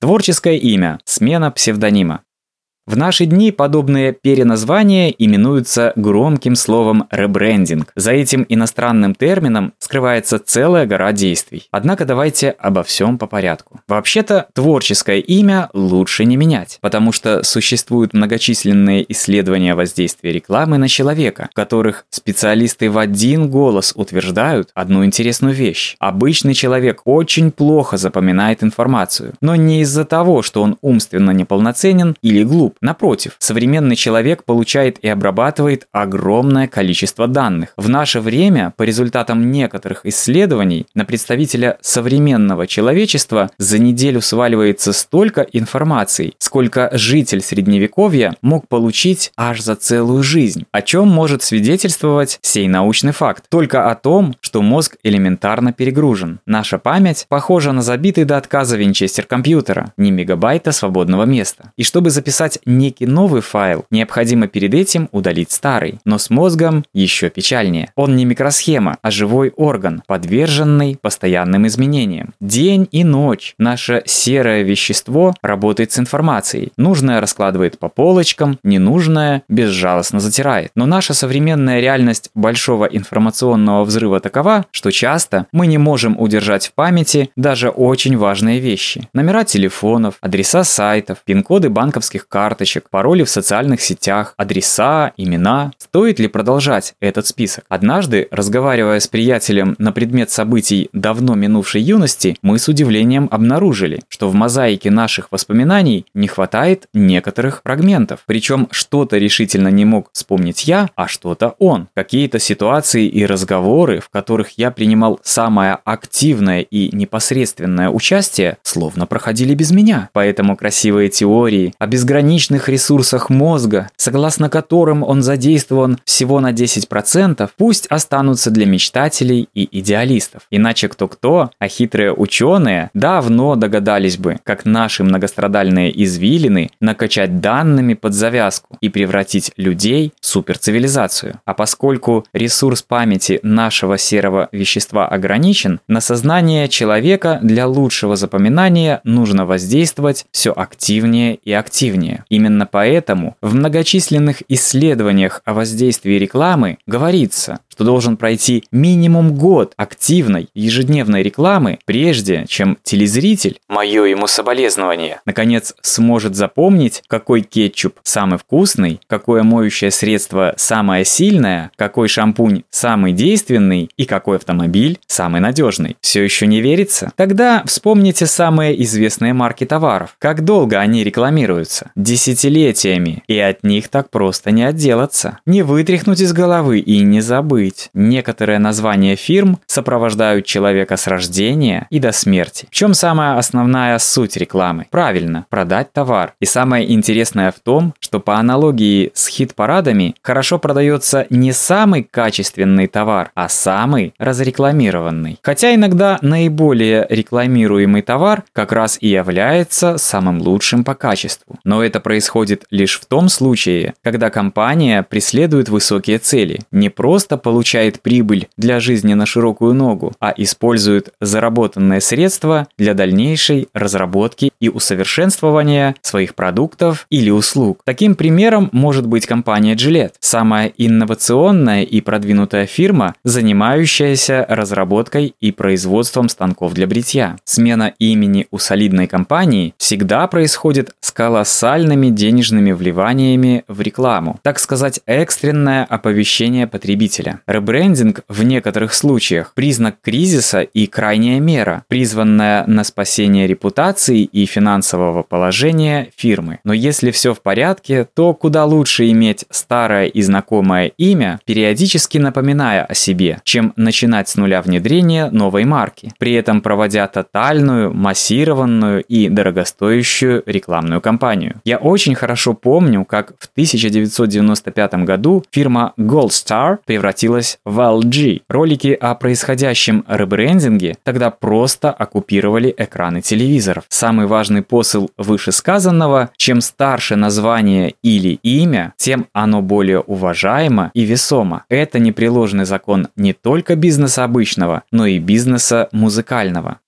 Творческое имя, смена псевдонима. В наши дни подобные переназвания именуются громким словом «ребрендинг». За этим иностранным термином скрывается целая гора действий. Однако давайте обо всем по порядку. Вообще-то творческое имя лучше не менять, потому что существуют многочисленные исследования воздействия рекламы на человека, в которых специалисты в один голос утверждают одну интересную вещь. Обычный человек очень плохо запоминает информацию, но не из-за того, что он умственно неполноценен или глуп, Напротив, современный человек получает и обрабатывает огромное количество данных. В наше время, по результатам некоторых исследований, на представителя современного человечества за неделю сваливается столько информации, сколько житель Средневековья мог получить аж за целую жизнь. О чем может свидетельствовать сей научный факт? Только о том, что мозг элементарно перегружен. Наша память похожа на забитый до отказа винчестер компьютера, не мегабайта свободного места. И чтобы записать некий новый файл, необходимо перед этим удалить старый. Но с мозгом еще печальнее. Он не микросхема, а живой орган, подверженный постоянным изменениям. День и ночь наше серое вещество работает с информацией. Нужное раскладывает по полочкам, ненужное безжалостно затирает. Но наша современная реальность большого информационного взрыва такова, что часто мы не можем удержать в памяти даже очень важные вещи. Номера телефонов, адреса сайтов, пин-коды банковских карт, карточек, пароли в социальных сетях, адреса, имена. Стоит ли продолжать этот список? Однажды, разговаривая с приятелем на предмет событий давно минувшей юности, мы с удивлением обнаружили, что в мозаике наших воспоминаний не хватает некоторых фрагментов. Причем что-то решительно не мог вспомнить я, а что-то он. Какие-то ситуации и разговоры, в которых я принимал самое активное и непосредственное участие, словно проходили без меня. Поэтому красивые теории о безграничном личных ресурсах мозга, согласно которым он задействован всего на 10%, пусть останутся для мечтателей и идеалистов. Иначе кто-кто, а хитрые ученые давно догадались бы, как наши многострадальные извилины накачать данными под завязку и превратить людей в суперцивилизацию. А поскольку ресурс памяти нашего серого вещества ограничен, на сознание человека для лучшего запоминания нужно воздействовать все активнее и активнее. Именно поэтому в многочисленных исследованиях о воздействии рекламы говорится, что должен пройти минимум год активной ежедневной рекламы, прежде чем телезритель, мое ему соболезнование, наконец сможет запомнить, какой кетчуп самый вкусный, какое моющее средство самое сильное, какой шампунь самый действенный и какой автомобиль самый надежный. Все еще не верится? Тогда вспомните самые известные марки товаров. Как долго они рекламируются? Десятилетиями. И от них так просто не отделаться. Не вытряхнуть из головы и не забыть быть, некоторые названия фирм сопровождают человека с рождения и до смерти. В чем самая основная суть рекламы? Правильно, продать товар. И самое интересное в том, что по аналогии с хит-парадами хорошо продается не самый качественный товар, а самый разрекламированный. Хотя иногда наиболее рекламируемый товар как раз и является самым лучшим по качеству. Но это происходит лишь в том случае, когда компания преследует высокие цели. Не просто получить получает прибыль для жизни на широкую ногу, а использует заработанные средства для дальнейшей разработки и усовершенствования своих продуктов или услуг. Таким примером может быть компания Gillette, самая инновационная и продвинутая фирма, занимающаяся разработкой и производством станков для бритья. Смена имени у солидной компании всегда происходит с колоссальными денежными вливаниями в рекламу, так сказать, экстренное оповещение потребителя. Ребрендинг в некоторых случаях – признак кризиса и крайняя мера, призванная на спасение репутации и финансового положения фирмы. Но если все в порядке, то куда лучше иметь старое и знакомое имя, периодически напоминая о себе, чем начинать с нуля внедрения новой марки, при этом проводя тотальную, массированную и дорогостоящую рекламную кампанию. Я очень хорошо помню, как в 1995 году фирма Gold Star превратилась превратилась в LG. Ролики о происходящем ребрендинге тогда просто оккупировали экраны телевизоров. Самый важный посыл вышесказанного – чем старше название или имя, тем оно более уважаемо и весомо. Это непреложный закон не только бизнеса обычного, но и бизнеса музыкального.